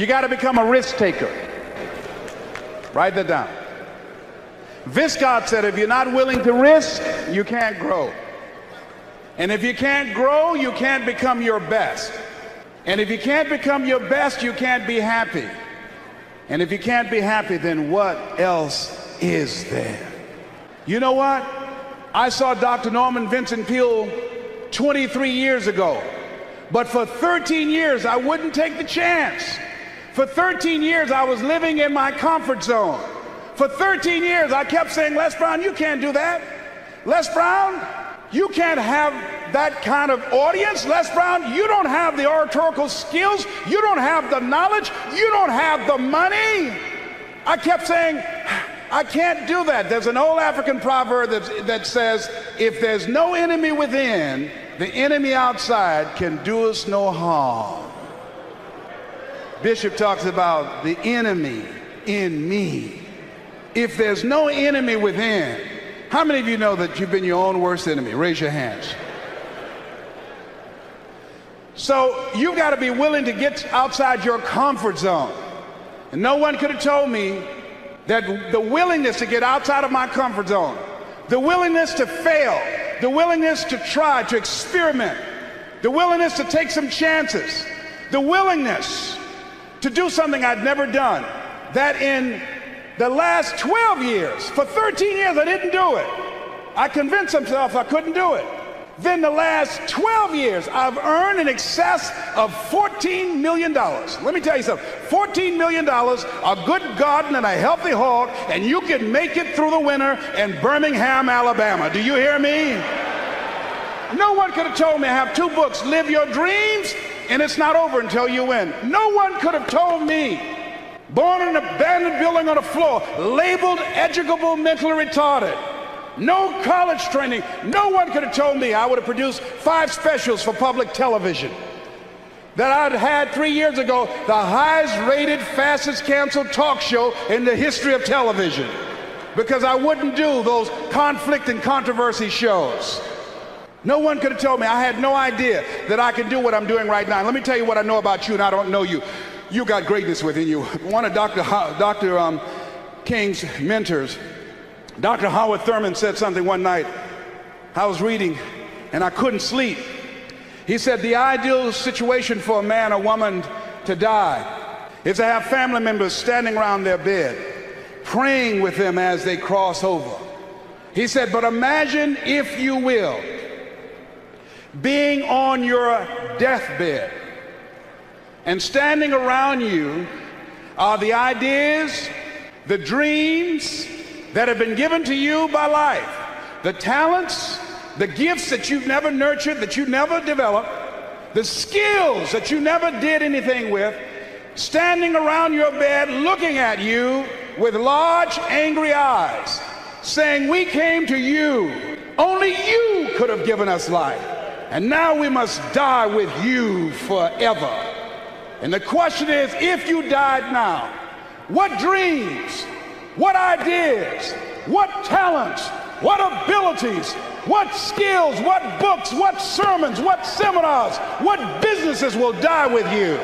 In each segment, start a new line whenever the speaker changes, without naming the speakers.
You got to become a risk taker. Write that down. Viscott said if you're not willing to risk, you can't grow. And if you can't grow, you can't become your best. And if you can't become your best, you can't be happy. And if you can't be happy, then what else is there? You know what? I saw Dr. Norman Vincent Peale 23 years ago. But for 13 years, I wouldn't take the chance. For 13 years, I was living in my comfort zone. For 13 years, I kept saying, Les Brown, you can't do that. Les Brown, you can't have that kind of audience. Les Brown, you don't have the oratorical skills. You don't have the knowledge. You don't have the money. I kept saying, I can't do that. There's an old African proverb that, that says, if there's no enemy within, the enemy outside can do us no harm. Bishop talks about the enemy in me. If there's no enemy within, how many of you know that you've been your own worst enemy? Raise your hands. So you've got to be willing to get outside your comfort zone. And no one could have told me that the willingness to get outside of my comfort zone, the willingness to fail, the willingness to try, to experiment, the willingness to take some chances, the willingness to do something I'd never done, that in the last 12 years, for 13 years, I didn't do it. I convinced myself I couldn't do it. Then the last 12 years, I've earned in excess of $14 million. Let me tell you something $14 million, a good garden and a healthy hog, and you can make it through the winter in Birmingham, Alabama. Do you hear me? No one could have told me I have two books, Live Your Dreams, and it's not over until you win. No one could have told me born in an abandoned building on a floor, labeled educable mentally retarded. No college training. No one could have told me I would have produced five specials for public television. That I'd had three years ago the highest rated, fastest canceled talk show in the history of television. Because I wouldn't do those conflict and controversy shows. No one could have told me. I had no idea that I could do what I'm doing right now. let me tell you what I know about you, and I don't know you you got greatness within you. One of Dr. Ho- Dr. Um, King's mentors, Dr. Howard Thurman, said something one night. I was reading and I couldn't sleep. He said, The ideal situation for a man or woman to die is to have family members standing around their bed, praying with them as they cross over. He said, But imagine, if you will, being on your deathbed and standing around you are the ideas, the dreams that have been given to you by life, the talents, the gifts that you've never nurtured, that you never developed, the skills that you never did anything with, standing around your bed looking at you with large, angry eyes, saying, We came to you. Only you could have given us life. And now we must die with you forever. And the question is if you died now, what dreams, what ideas, what talents, what abilities, what skills, what books, what sermons, what seminars, what businesses will die with you?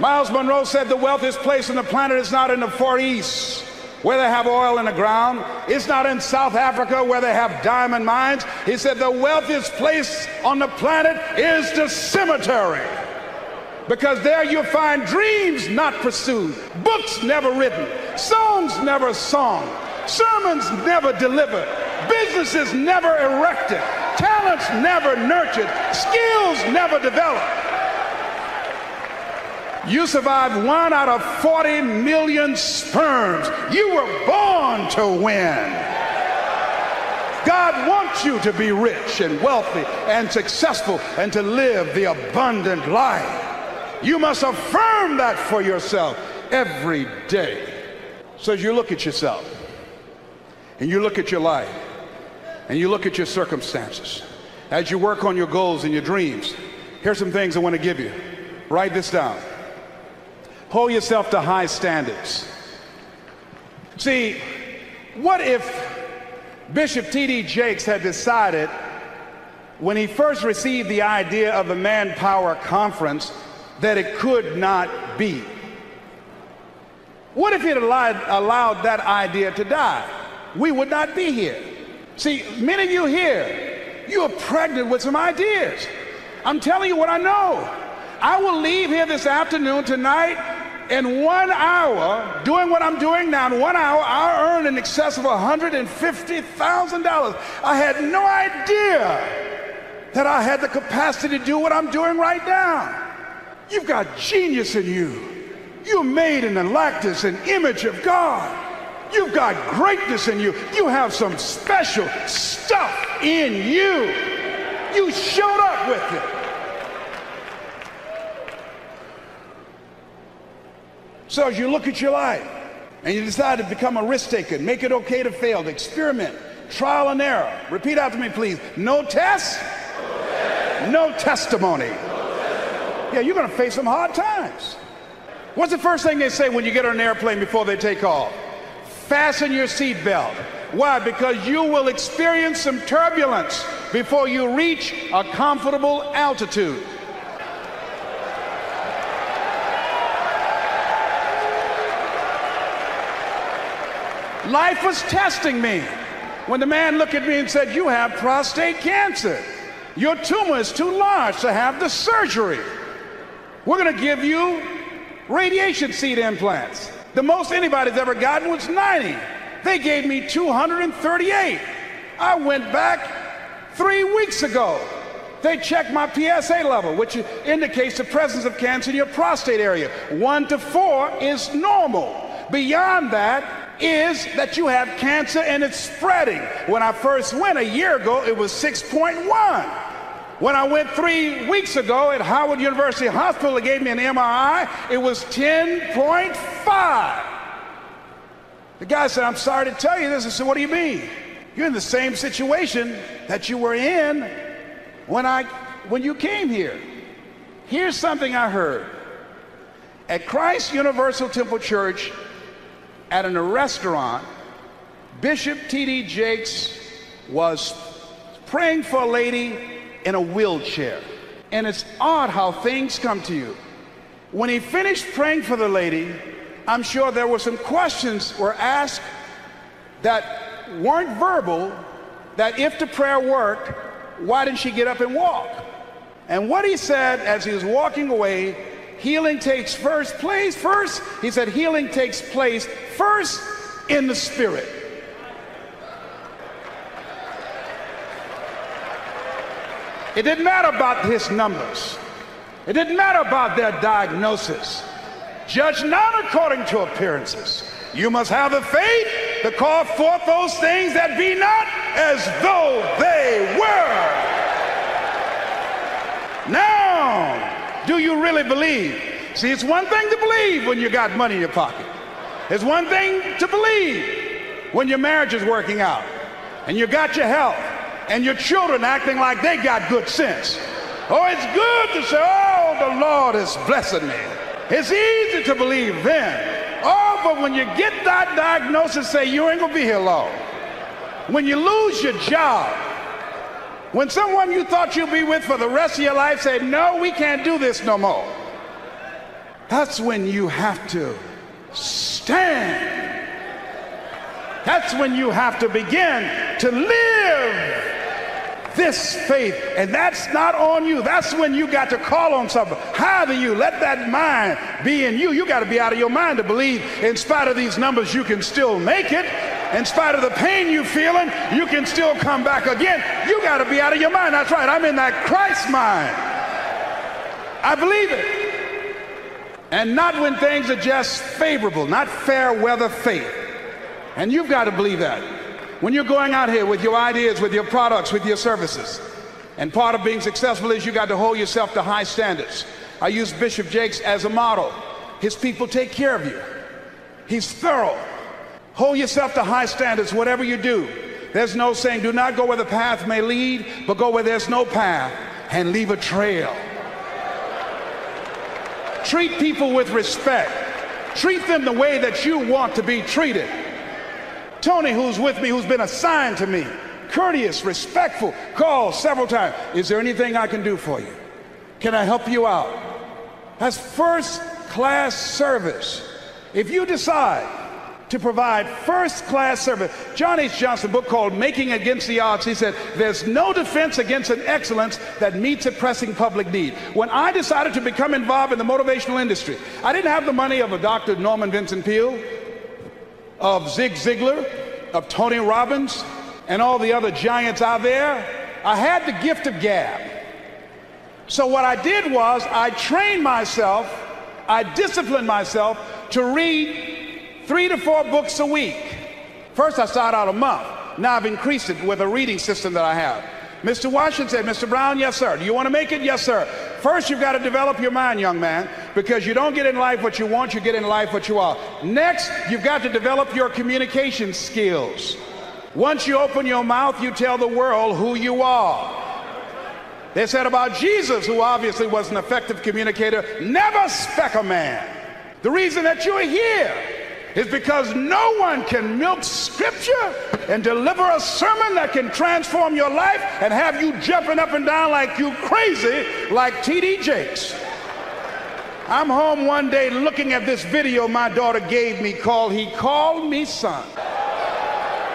Myles Munroe said the wealthiest place on the planet is not in the Far East where they have oil in the ground. It's not in South Africa where they have diamond mines. He said the wealthiest place on the planet is the cemetery because there you'll find dreams not pursued, books never written, songs never sung, sermons never delivered, businesses never erected, talents never nurtured, skills never developed. You survived one out of 40 million sperms. You were born to win. God wants you to be rich and wealthy and successful and to live the abundant life. You must affirm that for yourself every day. So as you look at yourself and you look at your life and you look at your circumstances, as you work on your goals and your dreams, here's some things I want to give you. Write this down. Hold yourself to high standards. See, what if Bishop T.D. Jakes had decided when he first received the idea of the Manpower Conference that it could not be. What if he'd allowed, allowed that idea to die? We would not be here. See, many of you here, you are pregnant with some ideas. I'm telling you what I know. I will leave here this afternoon, tonight, in one hour, doing what I'm doing now, in one hour, I'll earn in excess of $150,000. I had no idea that I had the capacity to do what I'm doing right now. You've got genius in you. You're made in the likeness and image of God. You've got greatness in you. You have some special stuff in you. You showed up with it. So as you look at your life and you decide to become a risk taker, make it okay to fail, to experiment, trial and error. Repeat after me, please. No test, no, test. no testimony. Yeah, you're going to face some hard times. What's the first thing they say when you get on an airplane before they take off? Fasten your seatbelt. Why? Because you will experience some turbulence before you reach a comfortable altitude. Life was testing me when the man looked at me and said, You have prostate cancer. Your tumor is too large to have the surgery. We're going to give you radiation seed implants. The most anybody's ever gotten was 90. They gave me 238. I went back three weeks ago. They checked my PSA level, which indicates the presence of cancer in your prostate area. One to four is normal. Beyond that, is that you have cancer and it's spreading. When I first went a year ago, it was 6.1. When I went three weeks ago at Howard University Hospital, they gave me an MRI, it was 10.5. The guy said, I'm sorry to tell you this. I said, What do you mean? You're in the same situation that you were in when, I, when you came here. Here's something I heard. At Christ Universal Temple Church, at a restaurant, Bishop T.D. Jakes was praying for a lady in a wheelchair. And it's odd how things come to you. When he finished praying for the lady, I'm sure there were some questions were asked that weren't verbal, that if the prayer worked, why didn't she get up and walk? And what he said as he was walking away healing takes first place first he said healing takes place first in the spirit. It didn't matter about his numbers. It didn't matter about their diagnosis. Judge not according to appearances. You must have the faith to call forth those things that be not as though they were now do you really believe? See, it's one thing to believe when you got money in your pocket. It's one thing to believe when your marriage is working out and you got your health and your children acting like they got good sense. Oh, it's good to say, oh, the Lord is blessing me. It's easy to believe then. Oh, but when you get that diagnosis, say you ain't gonna be here long. When you lose your job, when someone you thought you'd be with for the rest of your life said, No, we can't do this no more, that's when you have to stand. That's when you have to begin to live this faith. And that's not on you. That's when you got to call on something higher than you. Let that mind be in you. You got to be out of your mind to believe, in spite of these numbers, you can still make it in spite of the pain you're feeling, you can still come back again. You got to be out of your mind. That's right. I'm in that Christ mind. I believe it. And not when things are just favorable, not fair weather faith. And you've got to believe that. When you're going out here with your ideas, with your products, with your services, and part of being successful is you got to hold yourself to high standards. I use Bishop Jakes as a model. His people take care of you. He's thorough. Hold yourself to high standards, whatever you do. There's no saying, do not go where the path may lead, but go where there's no path and leave a trail. Treat people with respect. Treat them the way that you want to be treated. Tony, who's with me, who's been assigned to me, courteous, respectful, called several times. Is there anything I can do for you? Can I help you out? That's first class service. If you decide to provide first class service, John H. Johnson, book called Making Against the Odds, he said, There's no defense against an excellence that meets a pressing public need. When I decided to become involved in the motivational industry, I didn't have the money of a Dr. Norman Vincent Peale, of Zig Ziglar, of Tony Robbins, and all the other giants out there. I had the gift of gab. So what I did was I trained myself, I disciplined myself to read three to four books a week. First I started out a month. Now I've increased it with a reading system that I have. Mr. Washington said, Mr. Brown, yes, sir. Do you want to make it? Yes, sir. First, you've got to develop your mind, young man, because you don't get in life what you want, you get in life what you are. Next, you've got to develop your communication skills. Once you open your mouth, you tell the world who you are. They said about Jesus, who obviously was an effective communicator, never speck a man. The reason that you're here is because no one can milk scripture and deliver a sermon that can transform your life and have you jumping up and down like you crazy like T.D. Jakes. I'm home one day looking at this video my daughter gave me called He Called Me Son.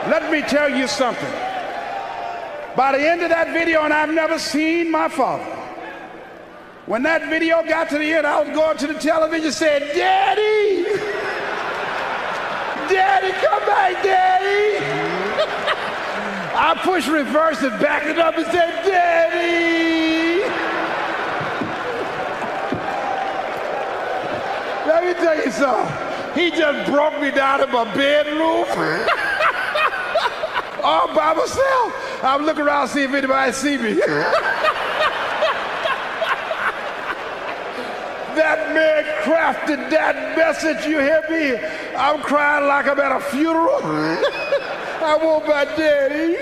Let me tell you something. By the end of that video, and I've never seen my father. When that video got to the end, I was going to the television saying, Daddy, Daddy, come back, Daddy. I pushed reverse and backed it up and said, Daddy. Let me tell you something. He just broke me down in my bedroom. all by myself. I'm looking around see if anybody see me. that man crafted that message, you hear me? I'm crying like I'm at a funeral. I want my daddy.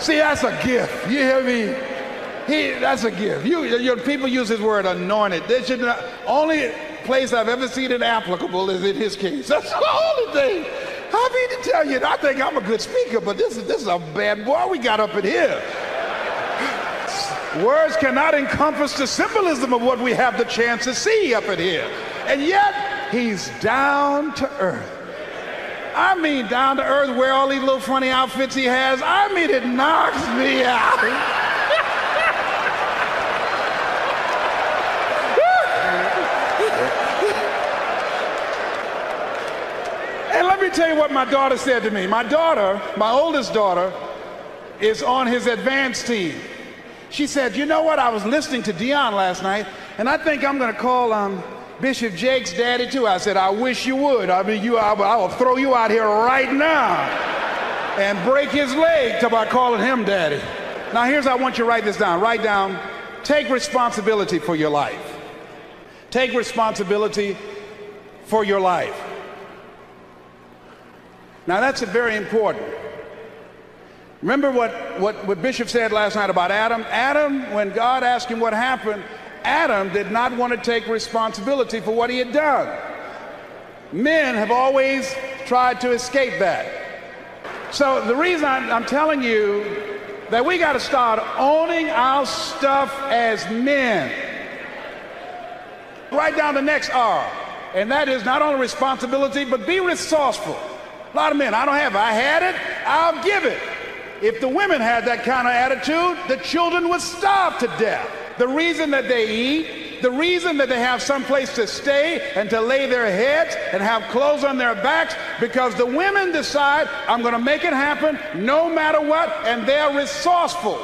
See, that's a gift. You hear me? He, that's a gift. You, your people use his word anointed. They should not, only place I've ever seen it applicable is in his case. That's the only thing. I mean to tell you, I think I'm a good speaker, but this is this is a bad boy we got up in here. Words cannot encompass the symbolism of what we have the chance to see up in here. And yet, he's down to earth. I mean, down to earth, wear all these little funny outfits he has. I mean, it knocks me out. And let me tell you what my daughter said to me. My daughter, my oldest daughter, is on his advanced team. She said, You know what? I was listening to Dion last night, and I think I'm going to call um, Bishop Jake's daddy too. I said, I wish you would. I mean, you, I, I will throw you out here right now and break his leg by calling him daddy. Now, here's I want you to write this down. Write down, take responsibility for your life. Take responsibility for your life. Now that's a very important. Remember what, what, what Bishop said last night about Adam? Adam, when God asked him what happened, Adam did not want to take responsibility for what he had done. Men have always tried to escape that. So the reason I'm, I'm telling you that we got to start owning our stuff as men. Write down the next R, and that is not only responsibility, but be resourceful. A lot of men, I don't have it. I had it, I'll give it. If the women had that kind of attitude, the children would starve to death. The reason that they eat, the reason that they have some place to stay and to lay their heads and have clothes on their backs, because the women decide, I'm going to make it happen no matter what, and they're resourceful.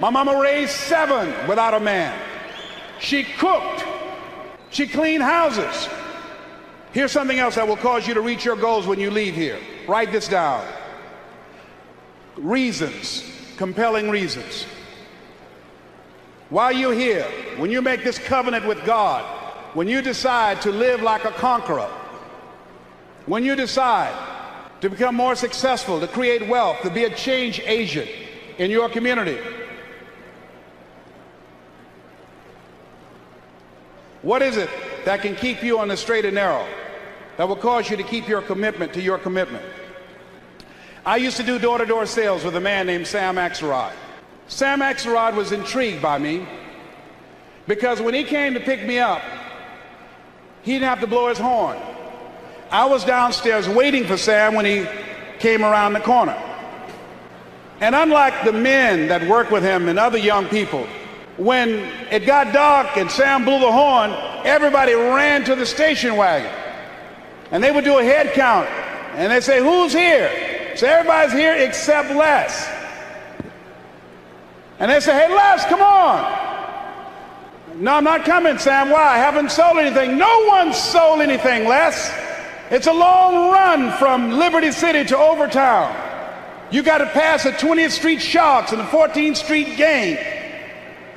My mama raised seven without a man. She cooked. She cleaned houses. Here's something else that will cause you to reach your goals when you leave here. Write this down. Reasons, compelling reasons. While you're here, when you make this covenant with God, when you decide to live like a conqueror, when you decide to become more successful, to create wealth, to be a change agent in your community, what is it that can keep you on the straight and narrow? that will cause you to keep your commitment to your commitment. I used to do door-to-door sales with a man named Sam Axelrod. Sam Axelrod was intrigued by me Because when he came to pick me up, he didn't have to blow his horn. I was downstairs waiting for Sam when he came around the corner. And unlike the men that work with him and other young people, when it got dark and Sam blew the horn, everybody ran to the station wagon. And they would do a head count. And they'd say, who's here? So everybody's here except Les. And they say, hey, Les, come on. No, I'm not coming, Sam. Why? I haven't sold anything. No one's sold anything, Les. It's a long run from Liberty City to Overtown. You got to pass the 20th Street Sharks and the 14th Street Gang.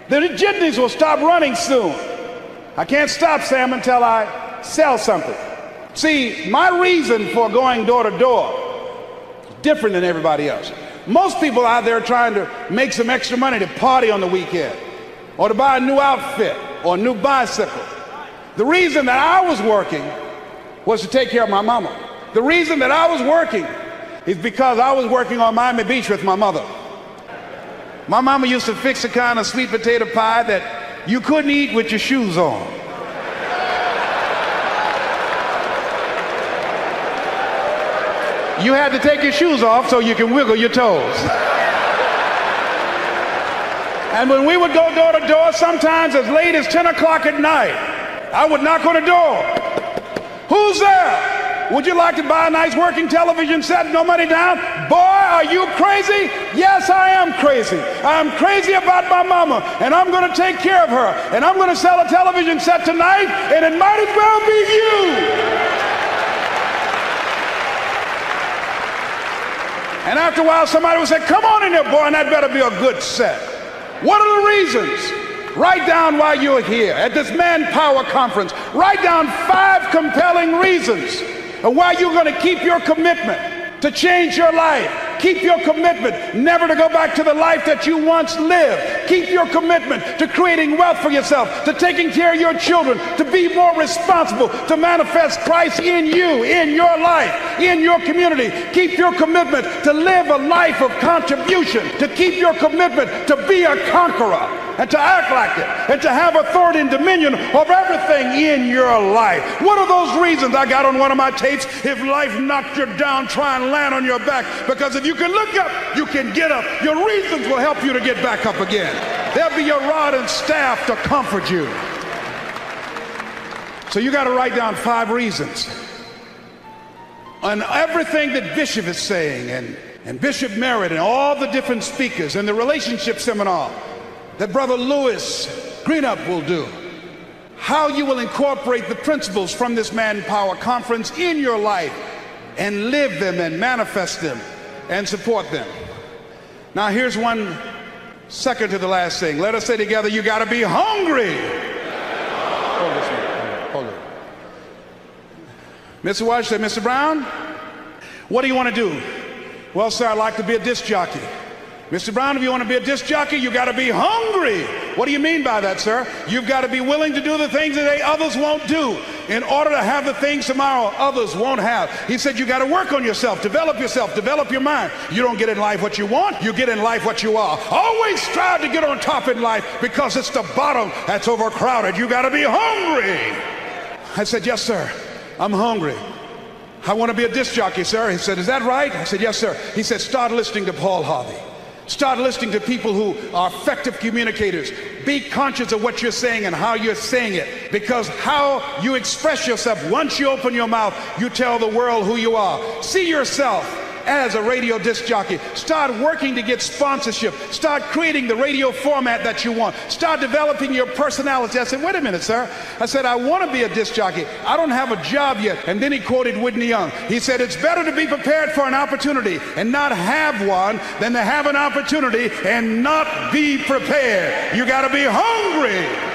The jitneys will stop running soon. I can't stop, Sam, until I sell something. See, my reason for going door to door different than everybody else. Most people out there trying to make some extra money to party on the weekend or to buy a new outfit or a new bicycle. The reason that I was working was to take care of my mama. The reason that I was working is because I was working on Miami Beach with my mother. My mama used to fix a kind of sweet potato pie that you couldn't eat with your shoes on. You had to take your shoes off so you can wiggle your toes. And when we would go door to door, sometimes as late as 10 o'clock at night, I would knock on the door. Who's there? Would you like to buy a nice working television set? No money down? Boy, are you crazy? Yes, I am crazy. I'm crazy about my mama, and I'm going to take care of her. And I'm going to sell a television set tonight, and it might as well be you. And after a while, somebody would say, Come on in there, boy, and that better be a good set. What are the reasons? Write down why you're here at this manpower conference. Write down five compelling reasons why you're going to keep your commitment to change your life. Keep your commitment never to go back to the life that you once lived. Keep your commitment to creating wealth for yourself, to taking care of your children, to be more responsible, to manifest Christ in you, in your life, in your community. Keep your commitment to live a life of contribution, to keep your commitment to be a conqueror and to act like it and to have authority and dominion of everything in your life. What are those reasons I got on one of my tapes? If life knocked you down, try and land on your back because if you can look up, you can get up. Your reasons will help you to get back up again. They'll be your rod and staff to comfort you. So you got to write down five reasons on everything that Bishop is saying and, and Bishop Merritt and all the different speakers and the relationship seminar that Brother Lewis Greenup will do. How you will incorporate the principles from this Manpower Conference in your life and live them and manifest them and support them. Now, here's one second to the last thing. Let us say together, you got to be hungry. Hold this Hold it. Mr. Watch said, Mr. Brown, what do you want to do? Well, sir, I'd like to be a disc jockey. Mr. Brown, if you want to be a disc jockey, you got to be hungry. What do you mean by that, sir? You've got to be willing to do the things that others won't do in order to have the things tomorrow others won't have. He said you got to work on yourself, develop yourself, develop your mind. You don't get in life what you want, you get in life what you are. Always strive to get on top in life because it's the bottom that's overcrowded. You got to be hungry. I said, yes, sir. I'm hungry. I want to be a disc jockey, sir. He said, is that right? I said, yes, sir. He said, start listening to Paul Harvey. Start listening to people who are effective communicators. Be conscious of what you're saying and how you're saying it. Because how you express yourself, once you open your mouth, you tell the world who you are. See yourself as a radio disc jockey. Start working to get sponsorship. Start creating the radio format that you want. Start developing your personality. I said, wait a minute, sir. I said, I want to be a disc jockey. I don't have a job yet. And then he quoted Whitney Young. He said, it's better to be prepared for an opportunity and not have one than to have an opportunity and not be prepared. You got to be hungry.